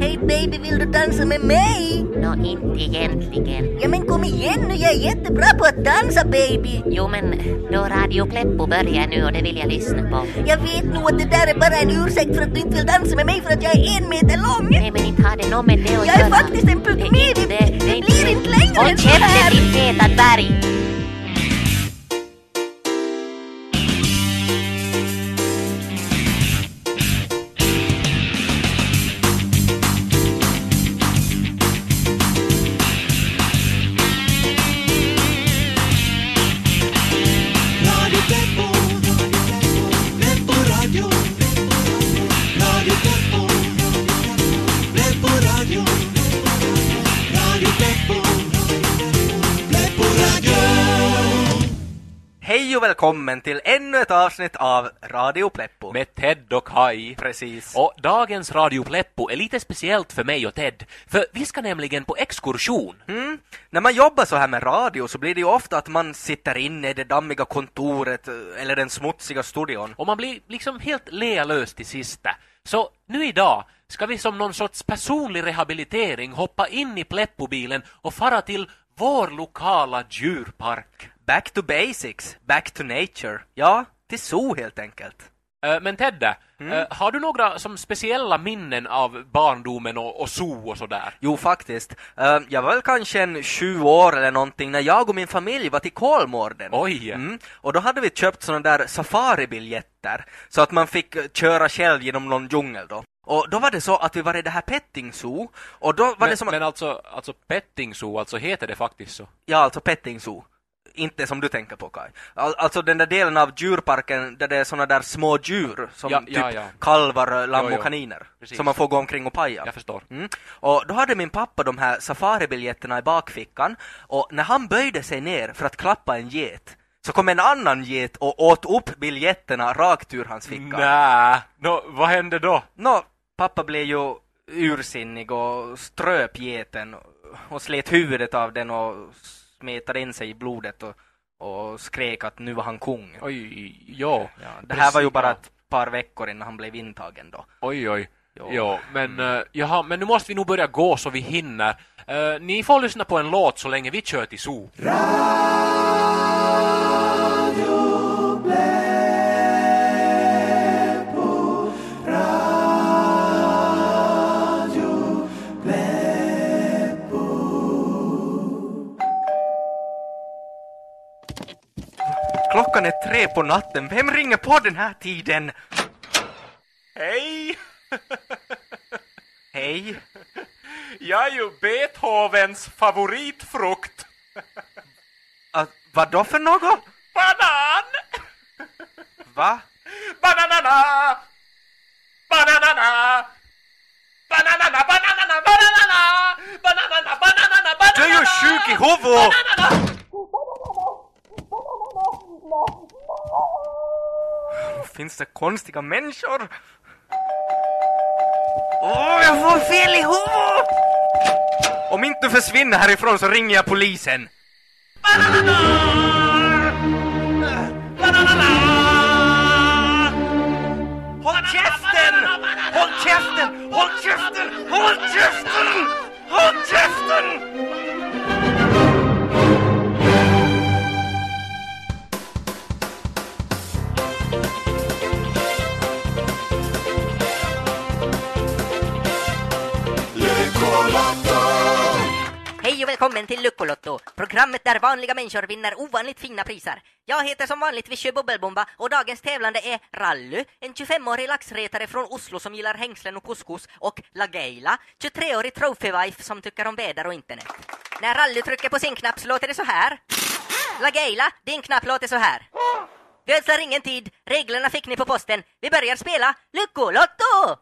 Hej baby, vill du dansa med mig? Nå, inte egentligen. Ja men kom igen nu, jag är jättebra på att dansa baby. Jo, men då Radio Pleppo börjar nu och det vill jag lyssna på. Jag vet nog att det där är bara en ursäkt för att du inte vill dansa med mig för att jag är en meter lång. Nej, men inte har det något med det att Jag är göra. faktiskt en pygmé, det, det, det blir inte längre Håll käften din feta dvärg! Hej och välkommen till ännu ett avsnitt av Radio Pleppo. med Ted och Kai. Precis. Och dagens Radio Pleppo är lite speciellt för mig och Ted, för vi ska nämligen på exkursion. Mm. När man jobbar så här med radio så blir det ju ofta att man sitter inne i det dammiga kontoret eh, eller den smutsiga studion. Och man blir liksom helt lealös till sista. Så nu idag ska vi som någon sorts personlig rehabilitering hoppa in i Pleppo-bilen och fara till vår lokala djurpark. Back to basics, back to nature. Ja, till zoo helt enkelt. Eh, Men Ted, eh, har du några som speciella minnen av barndomen och, och zoo och sådär? Jo, faktiskt. Eh, jag var väl kanske en sju år eller någonting när jag och min familj var till Kolmården. Oj. Mm. Och då hade vi köpt sådana där safaribiljetter så att man fick köra själv genom någon djungel då. Och då var det så att vi var i det här petting zoo och då var Men, det som men alltså, alltså petting zoo, alltså heter det faktiskt så? Ja, alltså petting zoo. Inte som du tänker på Kai. Al- alltså den där delen av djurparken där det är såna där små djur som Ja, typ ja, ja. kalvar, lamm och kaniner. Precis. Som man får gå omkring och paja. Jag förstår. Mm. Och då hade min pappa de här safaribiljetterna i bakfickan och när han böjde sig ner för att klappa en get så kom en annan get och åt upp biljetterna rakt ur hans ficka. Nä, nå, vad hände då? Nå, pappa blev ju ursinnig och ströp geten och slet huvudet av den och smetade in sig i blodet och, och skrek att nu var han kung. Oj, jo. Ja, det här var ju bara ja. ett par veckor innan han blev intagen då. Oj, oj. Jo. Jo, men, eh, jaha, men nu måste vi nog börja gå så vi hinner. Eh, ni får lyssna på en låt så länge vi kör till zoo. Klockan är tre på natten, vem ringer på den här tiden? Hej! Hej? Jag är ju Beethovens favoritfrukt. Uh, vad då för något? Banan! Va? Bananana! Bananana! Bananana, bananana, bananana! Bananana, bananana, bananana! Du är ju sjuk i huvudet! Finns det konstiga människor? Åh, jag får fel i huvudet! Om inte du försvinner härifrån så ringer jag polisen. Håll käften! Håll käften! Håll käften! Håll käften! Håll käften! Hej och välkommen till Luckolotto, programmet där vanliga människor vinner ovanligt fina priser. Jag heter som vanligt Vichy Bubbelbomba och dagens tävlande är Rally, en 25-årig laxretare från Oslo som gillar hängslen och couscous och Lageila, 23-årig trophy-wife som tycker om väder och internet. När Rally trycker på sin knapp så låter det så här. Lageila, din knapp låter så här. Vi ödslar ingen tid, reglerna fick ni på posten. Vi börjar spela Luckolotto!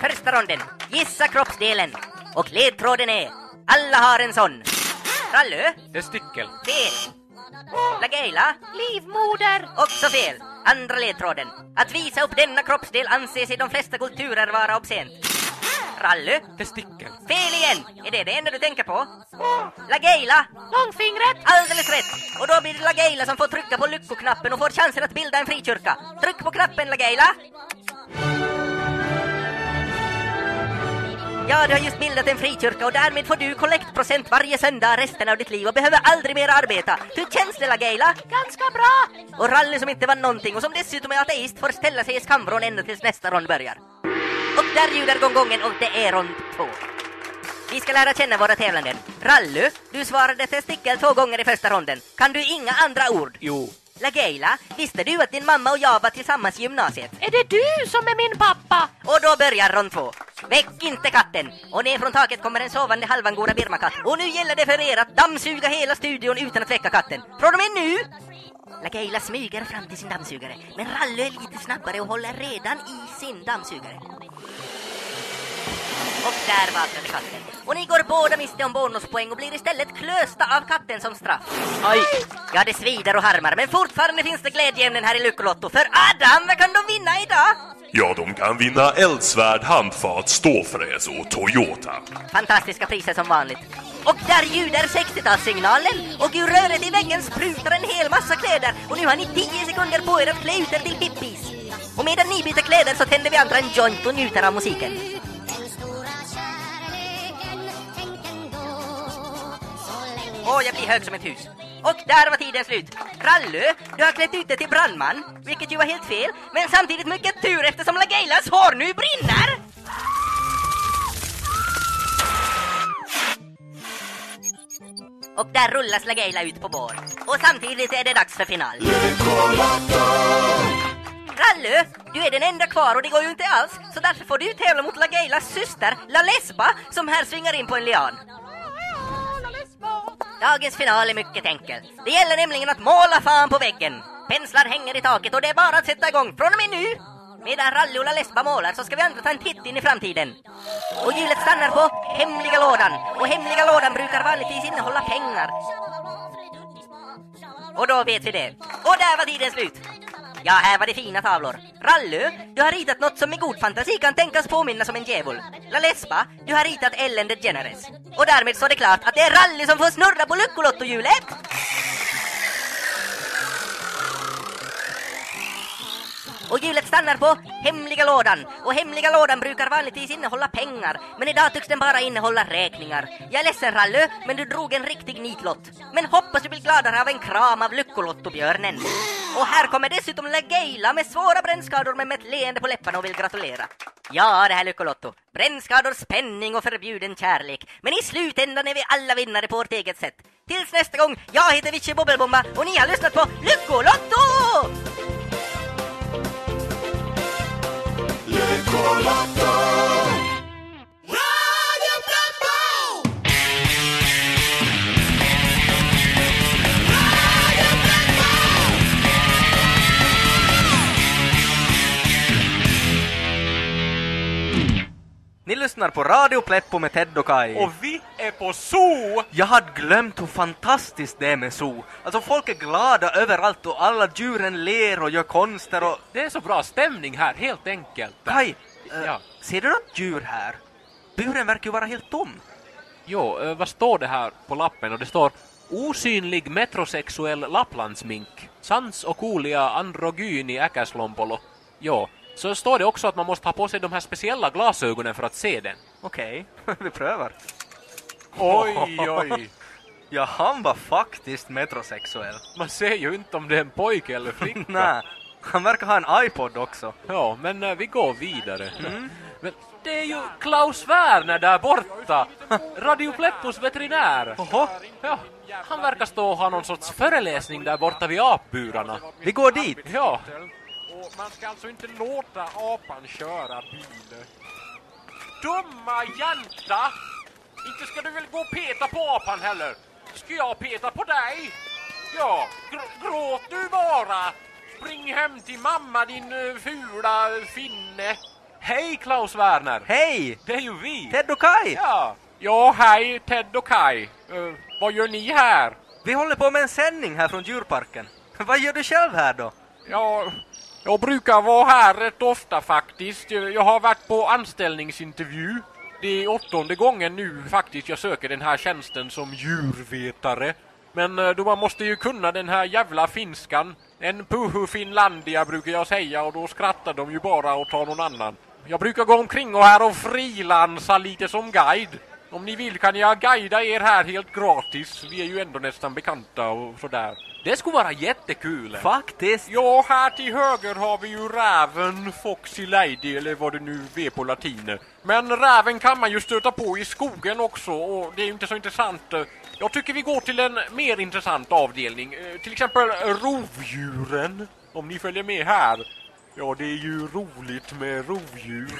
Första ronden, gissa kroppsdelen. Och ledtråden är, alla har en sån. Rallö, Testikel. fel. Lageila, livmoder. Också fel. Andra ledtråden, att visa upp denna kroppsdel anses i de flesta kulturer vara obscent. Rallö, Testikel. fel igen. Är det det enda du tänker på? Lageila, långfingret. Alldeles rätt. Och då blir det Lageila som får trycka på lyckoknappen och får chansen att bilda en frikyrka. Tryck på knappen Lageila. Ja, du har just bildat en frikyrka och därmed får du kollektprocent varje söndag resten av ditt liv och behöver aldrig mer arbeta. Hur känns det, Lageila? Ganska bra! Och Ralle som inte var någonting och som dessutom är ateist får ställa sig i skamvrån ända tills nästa rond börjar. Och där ljuder gongongen och det är rond två. Vi ska lära känna våra tävlanden. Rallu, du svarade testikel två gånger i första ronden. Kan du inga andra ord? Jo. Lageila, visste du att din mamma och jag var tillsammans i gymnasiet? Är det du som är min pappa? Och då börjar rond två. Väck inte katten! Och ner från taket kommer en sovande halvangora birmakatt. Och nu gäller det för er att dammsuga hela studion utan att väcka katten. Från och med nu! Lageila smyger fram till sin dammsugare, men Rallu är lite snabbare och håller redan i sin dammsugare. Och där vaknade katten. Och ni går båda miste om bonuspoäng och blir istället klösta av katten som straff. Aj! Ja, det svider och harmar, men fortfarande finns det glädjeämnen här i Lyckolotto. För Adam, vad kan de vinna idag? Ja, de kan vinna eldsvärd, handfat, ståfräs och Toyota. Fantastiska priser som vanligt. Och där ljuder 60-talssignalen och ur röret i väggen sprutar en hel massa kläder och nu har ni 10 sekunder på er att klä ut er till hippies. Och medan ni byter kläder så tänder vi andra en joint och njuter av musiken. Åh, jag blir hög som ett hus. Och där var tiden slut. Rallu, du har klätt ut dig till brandman, vilket ju var helt fel, men samtidigt mycket tur eftersom Lageilas hår nu brinner! Och där rullas Lageila ut på bår. Och samtidigt är det dags för final. Rallö, du är den enda kvar och det går ju inte alls, så därför får du tävla mot Lageilas syster, La Lesba, som här svingar in på en lian. Dagens final är mycket enkel. Det gäller nämligen att måla fan på väggen. Penslar hänger i taket och det är bara att sätta igång från och med nu. Medan Rally och Lesba målar så ska vi andra ta en titt in i framtiden. Och hjulet stannar på hemliga lådan. Och hemliga lådan brukar vanligtvis innehålla pengar. Och då vet vi det. Och där var tiden slut. Ja, här var det fina tavlor. Rallu, du har ritat något som med god fantasi kan tänkas påminna som en djävul. La Lespa, du har ritat Ellen DeGeneres. Och därmed står det klart att det är Rally som får snurra på Luckolottohjulet! Och hjulet stannar på hemliga lådan. Och hemliga lådan brukar vanligtvis innehålla pengar. Men idag tycks den bara innehålla räkningar. Jag är ledsen Rallö, men du drog en riktig nitlott. Men hoppas du blir gladare av en kram av Lyckolottobjörnen. Och här kommer dessutom Lageila med svåra brännskador men med ett leende på läpparna och vill gratulera. Ja, det här Lyckolotto. Brännskador, spänning och förbjuden kärlek. Men i slutändan är vi alla vinnare på vårt eget sätt. Tills nästa gång, jag heter Vici Bubbelbomba och ni har lyssnat på Lyckolotto! Radio Ni lyssnar på Radio Pleppo med Ted och Kai. Och vi är på zoo! Jag hade glömt hur fantastiskt det är med zoo. Alltså folk är glada överallt och alla djuren ler och gör konster och... Det är så bra stämning här, helt enkelt. Kai, eh, Ja. ser du något djur här? Buren verkar ju vara helt tom. Jo, eh, vad står det här på lappen? Och det står Osynlig metrosexuell lapplandsmink. Sans och kuulia androgyni äkäslompolo. Jo, så står det också att man måste ha på sig de här speciella glasögonen för att se den. Okej, vi prövar. Oj, oj. Ja, han var faktiskt metrosexuell. Man ser ju inte om det är en pojke eller flicka. Nej, han verkar ha en iPod också. Ja, men eh, vi går vidare. Men det är ju Klaus Werner där borta! Radio Pleppos veterinär! Oho, Ja, han verkar stå och ha någon sorts föreläsning där borta vid apburarna. vi går dit. Ja, man ska alltså inte låta apan köra bil. Dumma jänta! Inte ska du väl gå och peta på apan heller? Ska jag peta på dig? Ja, gr- gråt du bara! Spring hem till mamma din eh, fula finne. hej Klaus Werner! Hej! Det är ju vi! Ted och Kai! Ja, Ja, hej Ted och Kai. Eh, vad gör ni här? Vi håller på med en sändning här från djurparken. Vad gör du själv här då? Ja, jag brukar vara här rätt ofta faktiskt. Jag har varit på anställningsintervju. Det är åttonde gången nu faktiskt jag söker den här tjänsten som djurvetare. Men eh, då man måste ju kunna den här jävla finskan. En puhu Finlandia brukar jag säga och då skrattar de ju bara och tar någon annan. Jag brukar gå omkring och här och frilansa lite som guide. Om ni vill kan jag guida er här helt gratis. Vi är ju ändå nästan bekanta och sådär. Det skulle vara jättekul. Faktiskt. Ja, här till höger har vi ju räven, Foxy Lady eller vad det nu är på latin. Men räven kan man ju stöta på i skogen också och det är ju inte så intressant. Jag tycker vi går till en mer intressant avdelning. Eh, Till exempel rovdjuren. Om ni följer med här. Ja, det är ju roligt med rovdjur.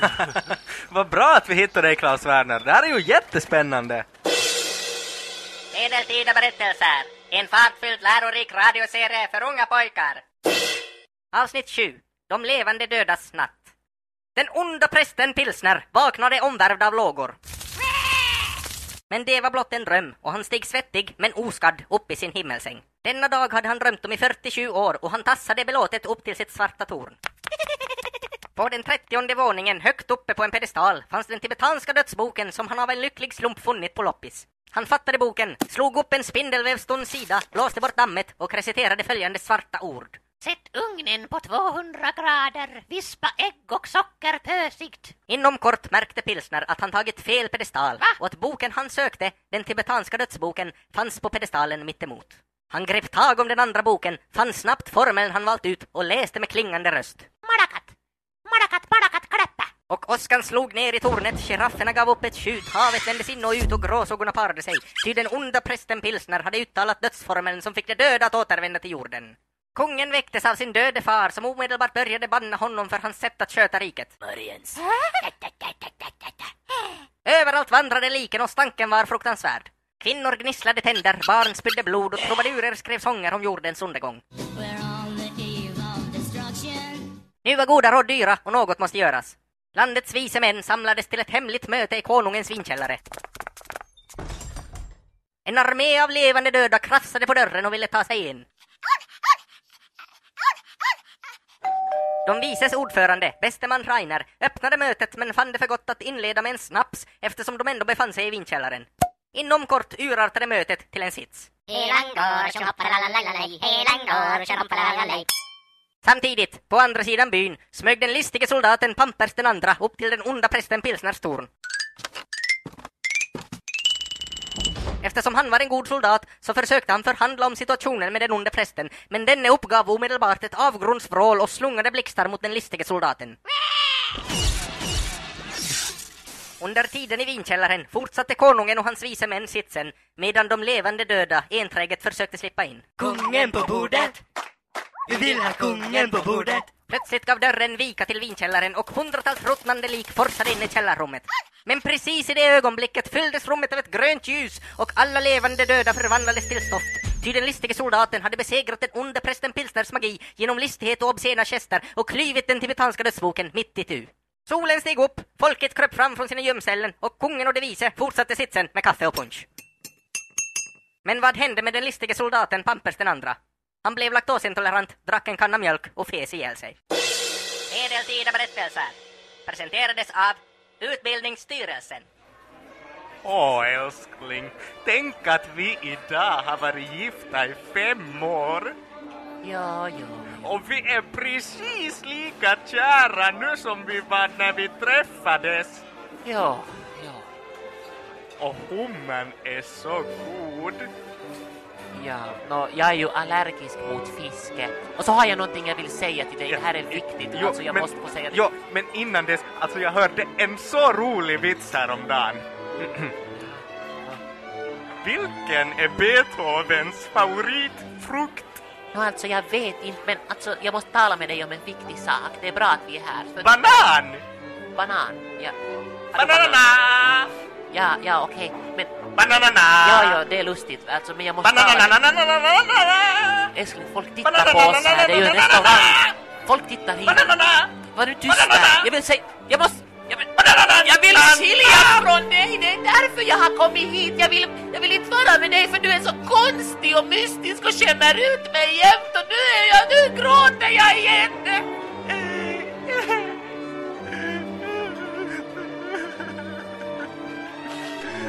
Vad bra att vi hittade dig Klaus Werner. Det här är ju jättespännande. Medeltida berättelser. En fartfylld lärorik radioserie för unga pojkar. Avsnitt 7. De levande dödas natt. Den onda prästen Pilsner vaknade omvärvd av lågor. Men det var blott en dröm och han steg svettig men oskadd upp i sin himmelsäng. Denna dag hade han drömt om i 47 år och han tassade belåtet upp till sitt svarta torn. På den trettionde våningen, högt uppe på en pedestal, fanns den tibetanska dödsboken som han av en lycklig slump funnit på loppis. Han fattade boken, slog upp en spindelvävstunn sida, blåste bort dammet och reciterade följande svarta ord. Sätt ugnen på 200 grader, vispa ägg och socker pösigt. Inom kort märkte Pilsner att han tagit fel pedestal Va? och att boken han sökte, den tibetanska dödsboken, fanns på pedestalen mittemot. Han grep tag om den andra boken, fann snabbt formeln han valt ut och läste med klingande röst. Madakat, madakat, madakat, kläppa. Och åskan slog ner i tornet, girafferna gav upp ett tjut, havet vändes in och ut och gråsågorna parade sig. Ty den onda prästen Pilsner hade uttalat dödsformeln som fick de döda att återvända till jorden. Kungen väcktes av sin döde far som omedelbart började banna honom för hans sätt att sköta riket. Mörjens. Överallt vandrade liken och stanken var fruktansvärd. Kvinnor gnisslade tänder, barn spydde blod och trubadurer skrev sånger om jordens undergång. Nu var goda råd dyra och något måste göras. Landets vise män samlades till ett hemligt möte i konungens vinkällare. En armé av levande döda krafsade på dörren och ville ta sig in. De vises ordförande, bästeman Rainer, öppnade mötet men fann det för gott att inleda med en snaps eftersom de ändå befann sig i vinkällaren. Inom kort urartade mötet till en sits. Samtidigt, på andra sidan byn, smög den listige soldaten Pampers den andra upp till den onda prästen Pilsners torn. Eftersom han var en god soldat så försökte han förhandla om situationen med den onde prästen, men denne uppgav omedelbart ett avgrundsvrål och slungade blixtar mot den listige soldaten. Under tiden i vinkällaren fortsatte konungen och hans vise män sitsen, medan de levande döda enträget försökte slippa in. Kungen på bordet! Vi vill ha kungen på bordet! Plötsligt gav dörren vika till vinkällaren och hundratals ruttnande lik forsade in i källarrummet. Men precis i det ögonblicket fylldes rummet av ett grönt ljus och alla levande döda förvandlades till stoft. Ty den listige soldaten hade besegrat den onde prästen Pilsners magi genom listighet och obscena gester och klyvit den tibetanska dödsboken mitt i tu. Solen steg upp, folket kröp fram från sina gömställen och kungen och de vise fortsatte sitsen med kaffe och punsch. Men vad hände med den listige soldaten Pampers den andra? Han blev laktosintolerant, drack en kanna mjölk och fes ihjäl sig. Medeltida berättelser presenterades av Utbildningsstyrelsen. Åh älskling, tänk att vi idag har varit gifta i fem år. Ja, ja. Och vi är precis lika kära nu som vi var när vi träffades. Ja, ja. Och hummen är så god. Ja, nå, jag är ju allergisk mot fiske. Och så har jag någonting jag vill säga till dig. Det här är viktigt. Jo, alltså, jag men, måste få säga det. Jo, men innan dess, alltså jag hörde en så rolig vits häromdagen. Vilken är Beethovens favoritfrukt? Nå, alltså, jag vet inte, men alltså, jag måste tala med dig om en viktig sak. Det är bra att vi är här. För Banan! banan, ja. Du banan? Ja, ja, okej. Men, Bananana! ja, ja, det är lustigt. Alltså, men jag måste! Älskling, folk tittar på oss här. Det är ju en restaurang. Folk tittar hit. Var du tyst där? Jag vill säga... Jag måste... Jag vill, jag vill skiljas från dig! Det är därför jag har kommit hit. Jag vill, jag vill inte vara med dig för du är så konstig och mystisk och skämmer ut mig jämt och nu är jag... Nu gråter jag igen!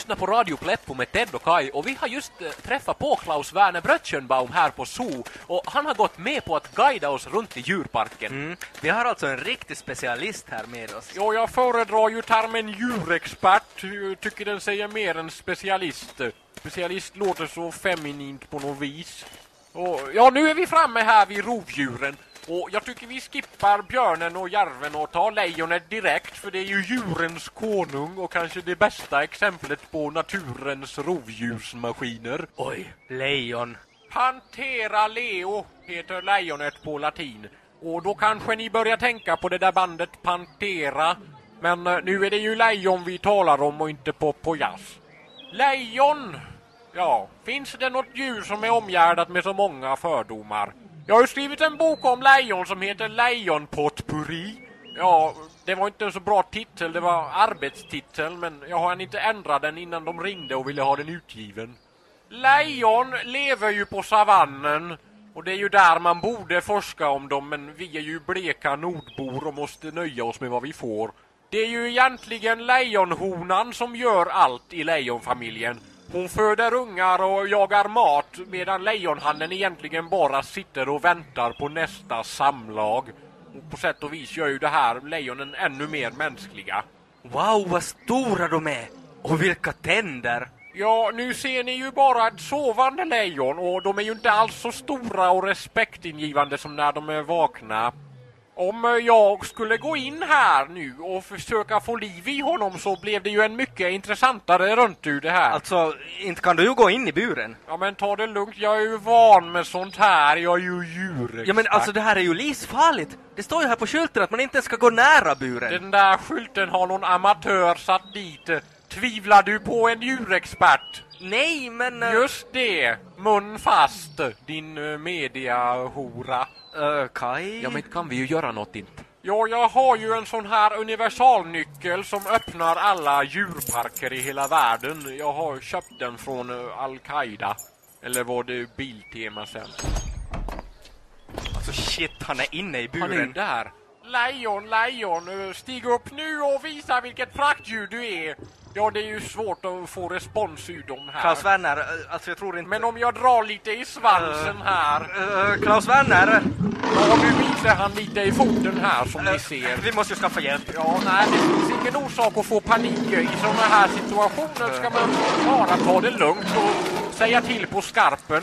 lyssnar på Radio Pleppo med Ted och Kai och vi har just eh, träffat på Klaus Werner Brötchenbaum här på Zoo och han har gått med på att guida oss runt i djurparken. Mm. Vi har alltså en riktig specialist här med oss. Ja, jag föredrar ju termen djurexpert. Jag tycker den säger mer än specialist. Specialist låter så feminint på något vis. Och, ja, nu är vi framme här vid rovdjuren. Och jag tycker vi skippar björnen och järven och tar lejonet direkt för det är ju djurens konung och kanske det bästa exemplet på naturens rovdjursmaskiner. Oj, lejon. Pantera leo heter lejonet på latin. Och då kanske ni börjar tänka på det där bandet Pantera. Men eh, nu är det ju lejon vi talar om och inte på jazz. Lejon! Ja, finns det något djur som är omgärdat med så många fördomar? Jag har ju skrivit en bok om lejon som heter Lejonpotpurri. Ja, det var inte en så bra titel, det var arbetstitel, men jag har inte ändrat den innan de ringde och ville ha den utgiven. Lejon lever ju på savannen och det är ju där man borde forska om dem men vi är ju bleka nordbor och måste nöja oss med vad vi får. Det är ju egentligen lejonhonan som gör allt i lejonfamiljen. Hon föder ungar och jagar mat medan lejonhannen egentligen bara sitter och väntar på nästa samlag. Och på sätt och vis gör ju det här lejonen ännu mer mänskliga. Wow, vad stora de är! Och vilka tänder! Ja, nu ser ni ju bara ett sovande lejon och de är ju inte alls så stora och respektingivande som när de är vakna. Om eh, jag skulle gå in här nu och försöka få liv i honom så blev det ju en mycket intressantare rundtur det här. Alltså, inte kan du ju gå in i buren. Ja men ta det lugnt, jag är ju van med sånt här, jag är ju djurexpert. Ja men alltså det här är ju livsfarligt. Det står ju här på skylten att man inte ska gå nära buren. Den där skylten har någon amatör satt dit. Tvivlar du på en djurexpert? Nej, men... eh, Just det, mun fast, din uh, mediahora. eh, Kai? Ja men kan vi ju göra något inte. Ja, jag har ju en sån här universalnyckel som öppnar alla djurparker i hela världen. Jag har köpt den från eh, Al-Qaida. Eller var det Biltema sen? Alltså shit, han är inne i Han är buren. där. Lejon, lejon, stig upp nu och visa vilket praktdjur du är. Ja, det är ju svårt att få respons ur dem här. Klaus Werner, eh, alltså jag tror inte... Men om jag drar lite i svansen här. Eh, Klaus Werner! Ja, nu biter han lite i foten här som ni ser. Vi måste ju skaffa hjälp. Ja, nej, det finns ingen orsak att få panik. I sådana här situationer ska man bara ta det lugnt och säga till på skarpen.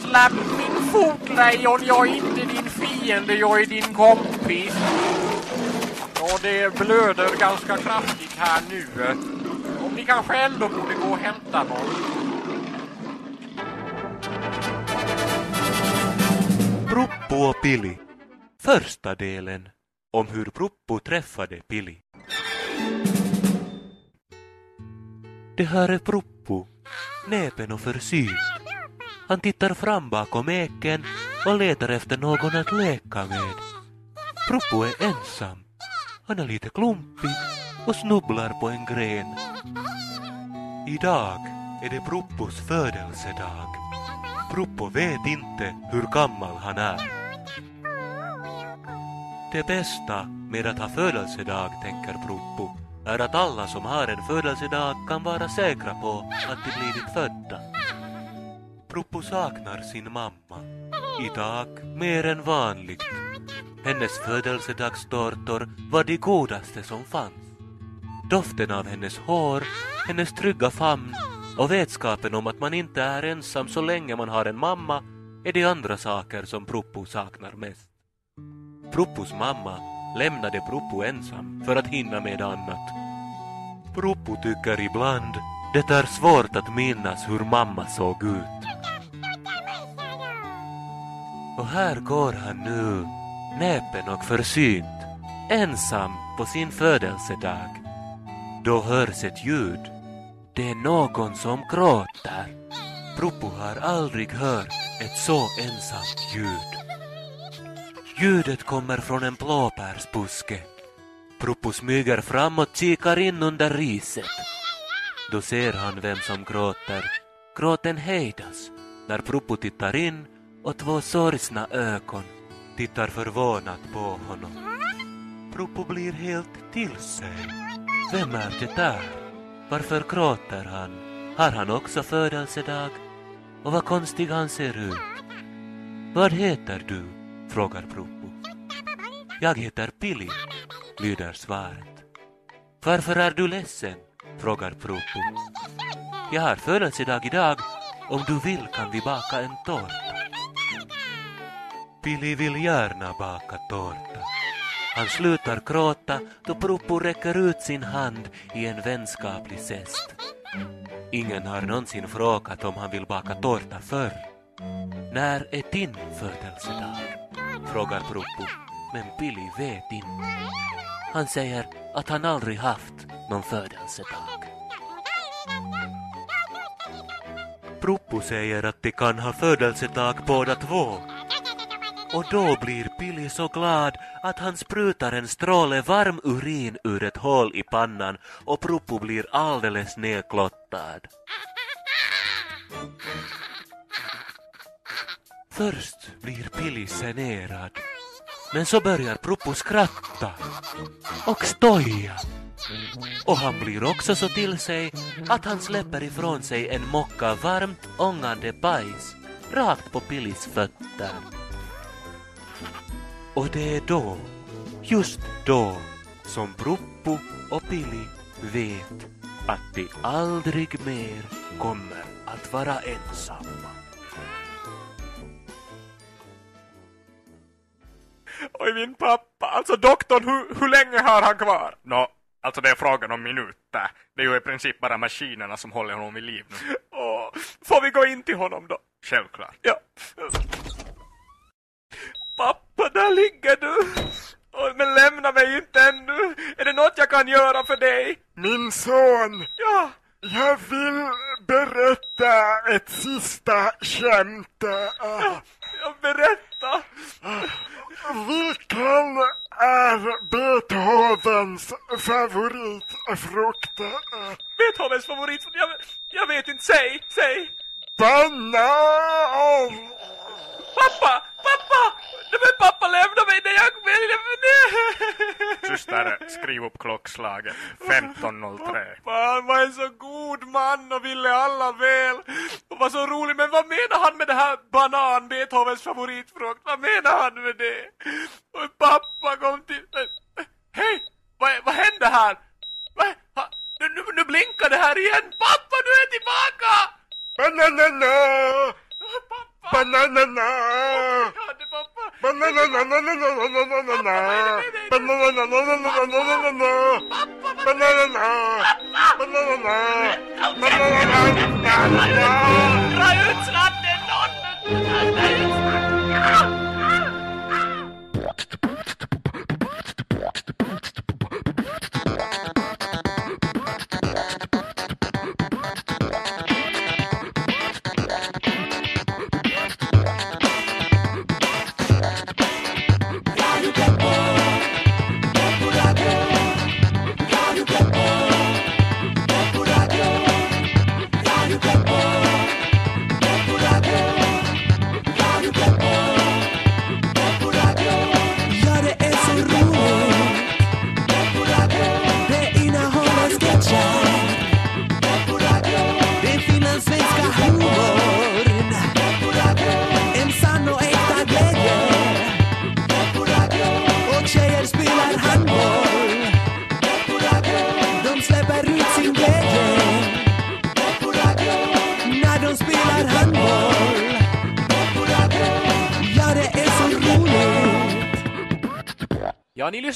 Släpp min fot, lejon. Jag är inte din fiende, jag är din kompis och det blöder ganska kraftigt här nu. Om ni kanske ändå borde gå och hämta någon. Pruppo och Pili. Första delen om hur Pruppo träffade Pili. Det här är Pruppo, näpen och försynt. Han tittar fram bakom eken och letar efter någon att leka med. Pruppo är ensam. Han är lite klumpig och snubblar på en gren. Idag är det Proppos födelsedag. Proppo vet inte hur gammal han är. Det bästa med att ha födelsedag, tänker Proppo, är att alla som har en födelsedag kan vara säkra på att de blivit födda. Proppo saknar sin mamma. Idag mer än vanligt. Hennes födelsedagstårtor var de godaste som fanns. Doften av hennes hår, hennes trygga famn och vetskapen om att man inte är ensam så länge man har en mamma är de andra saker som Pruppo saknar mest. Pruppos mamma lämnade Pruppo ensam för att hinna med annat. Pruppo tycker ibland det är svårt att minnas hur mamma såg ut. Och här går han nu, näpen och försynt, ensam på sin födelsedag. Då hörs ett ljud. Det är någon som gråter. Propo har aldrig hört ett så ensamt ljud. Ljudet kommer från en blåbärsbuske. Propo smyger fram och kikar in under riset. Då ser han vem som gråter. Gråten hejdas när Propo tittar in och två sorgsna ögon tittar förvånat på honom. Propo blir helt till sig. Vem är det där? Varför gråter han? Har han också födelsedag? Och vad konstig han ser ut. Vad heter du? frågar Propo. Jag heter Pili, lyder svaret. Varför är du ledsen? frågar Propo. Jag har födelsedag idag. Om du vill kan vi baka en tårta. Pili vill gärna baka tårta. Han slutar gråta då Proppo räcker ut sin hand i en vänskaplig gest. Ingen har någonsin frågat om han vill baka tårta förr. När är din födelsedag? frågar Proppo, men Billy vet inte. Han säger att han aldrig haft någon födelsedag. Proppo säger att de kan ha födelsedag båda två. Och då blir Billy så glad att han sprutar en stråle varm urin ur ett hål i pannan och Pruppo blir alldeles nedklottad. Först blir Billy senerad. Men så börjar Pruppo skratta och stoja. Och han blir också så till sig att han släpper ifrån sig en mocka varmt ångande bajs rakt på Pillis fötter. Och det är då, just då, som Pruppo och Billy vet att de aldrig mer kommer att vara ensamma. Oj, min pappa. Alltså doktorn, hur, hur länge har han kvar? Nå, alltså det är frågan om minuter. Det är ju i princip bara maskinerna som håller honom i liv nu. Åh, får vi gå in till honom då? Självklart. Ja. Pappa, där ligger du. Oj, men lämna mig inte ännu. Är det något jag kan göra för dig? Min son, Ja. jag vill berätta ett sista skämt. Äh, Ja, berätta. Vilken är Beethovens favoritfrukt? Beethovens favorit. Jag, jag vet inte. Säg, säg. Banan! Pappa! Pappa! Nej men pappa lämna mig när jag vill... Nej! Syster, skriv upp klockslaget. 15.03. Han var en så god man och ville alla väl. Och var så rolig. Men vad menar han med det här banan, Beethovens favoritfrukt? Vad menar han med det? Och pappa kom till... Hej! Vad, vad hände här? Ha, nu, nu, blinkar det här igen. Pappa, du är tillbaka! 바나나나 바나나나나나나나나나나나 바나나나나나나나나나나 바나나나 바나나나 바나나나나나나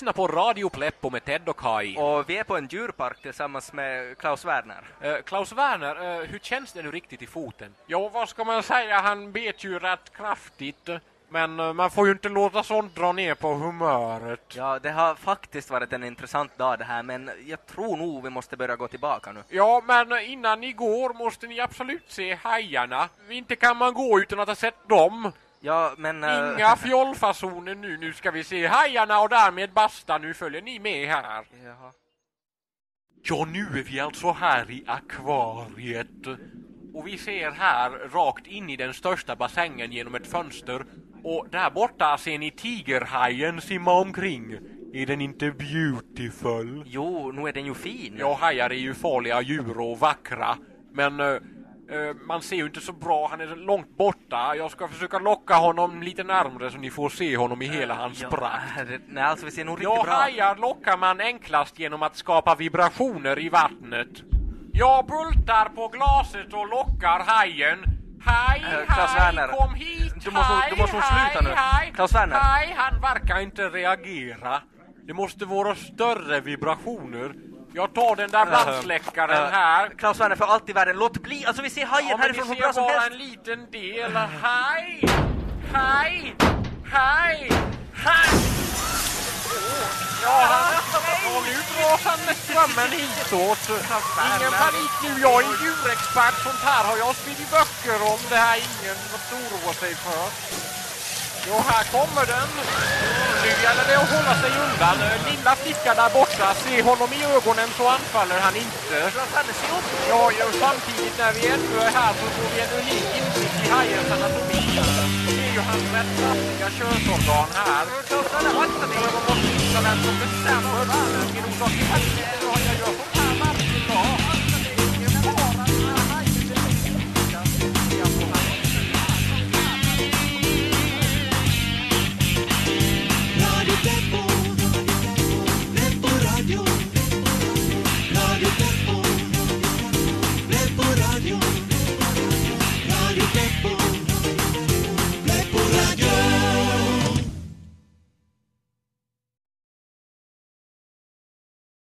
lyssnar på Radio Pleppo med Ted och Kai. Och vi är på en djurpark tillsammans med Klaus Werner. Eh, Klaus Werner, eh, hur känns det nu riktigt i foten? Jo, vad ska man säga? Han bet ju rätt kraftigt. Men eh, man får ju inte låta sånt dra ner på humöret. Ja, det har faktiskt varit en intressant dag det här, men jag tror nog vi måste börja gå tillbaka nu. Ja, men innan ni går måste ni absolut se hajarna. Inte kan man gå utan att ha sett dem. Ja, men... eh, Inga fjollfasoner nu. Nu ska vi se hajarna och därmed basta. Nu följer ni med här. Jaha. Ja, nu är vi alltså här i akvariet. Och vi ser här rakt in i den största bassängen genom ett fönster. Och där borta ser ni tigerhajen simma omkring. Är den inte beautiful? Jo, nu är den ju fin. Ja, hajar är ju farliga djur och vackra. Men eh, man ser ju inte så bra, han är långt borta. Jag ska försöka locka honom lite närmre så ni får se honom i hela hans Ja, prakt. Nej, alltså vi ser nog riktigt Ja, bra. hajar lockar man enklast genom att skapa vibrationer i vattnet. Jag bultar på glaset och lockar hajen. Hej, Eh, Klaus hej, Werner, kom hit, du måste- hej, du måste hej, sluta nu. Hej, Klaus Werner. Hej, han verkar inte reagera. Det måste vara större vibrationer. Jag tar den där brandsläckaren Eh, här. Klaus Werner, för allt i världen, låt bli! Alltså vi ser hajen Ja, härifrån vi hur bra ser som bara helst! en liten del. Hej! Hej! Hej! Hej! Ja, han, och nu dras han med strömmen hitåt. Ingen panik nu, jag är en djurexpert. Sånt här har jag skrivit böcker om. Det här är ingen att oroa sig för. Jo, här kommer den. Nu gäller det att hålla sig undan. Lilla flickan där borta, se honom i ögonen så anfaller han inte. Ja, ju, samtidigt när vi ännu är här så får vi en unik insikt i hajens anatomi. Det är ju hans rätt kraftiga könsorgan här. Man måste hitta vem som bestämmer.